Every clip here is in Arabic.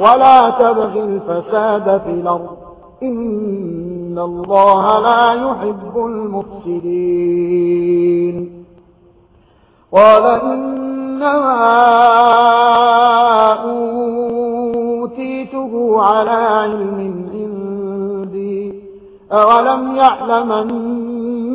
ولا تبغ الفساد في الأرض. إن الله لا يحب المفسدين. قال إنما أوتيته على علم عندي. أولم يعلمن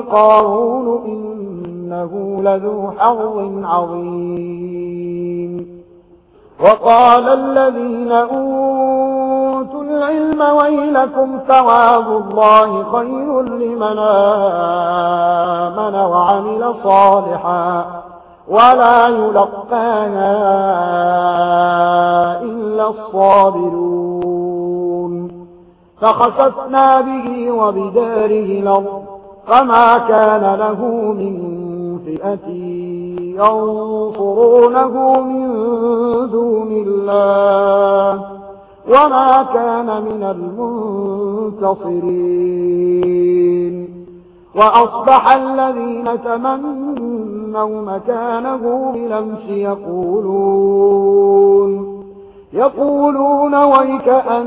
قارون إنه لذو حظ عظيم. وقال الذين أوتوا العلم ويلكم ثواب الله خير لمن آمن وعمل صالحا ولا يلقانا إلا الصابرون. فخسفنا به وبداره الأرض فما كان له من فئة ينصرونه من دون الله وما كان من المنتصرين وأصبح الذين تمنوا مكانه بلمس يقولون يقولون ويك أن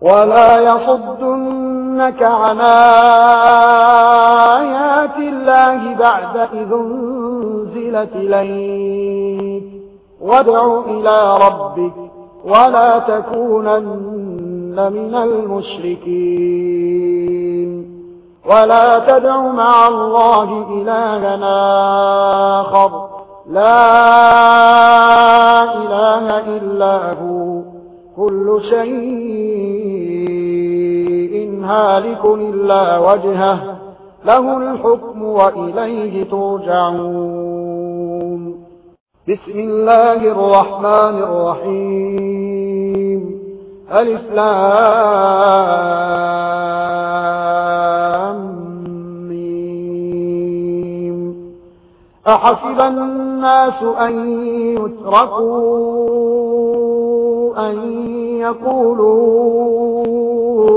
ولا يصدنك عن آيات الله بعد إذ انزلت إليك وادع إلى ربك ولا تكونن من المشركين ولا تدع مع الله إلهنا آخر لا إله إلا هو كل شيء هالك إلا وجهه له الحكم وإليه ترجعون. بسم الله الرحمن الرحيم. ألف لام أحسب الناس أن يتركوا أن يقولوا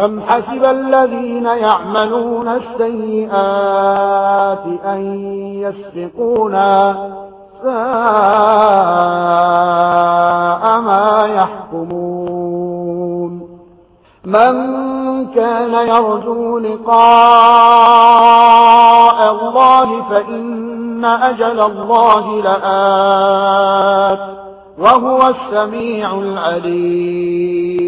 أم حسب الذين يعملون السيئات أن يسفقونا ساء ما يحكمون من كان يرجو لقاء الله فإن أجل الله لآت وهو السميع العليم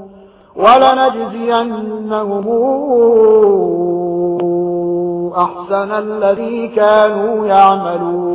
ولنجزينهم أحسن الذي كانوا يعملون.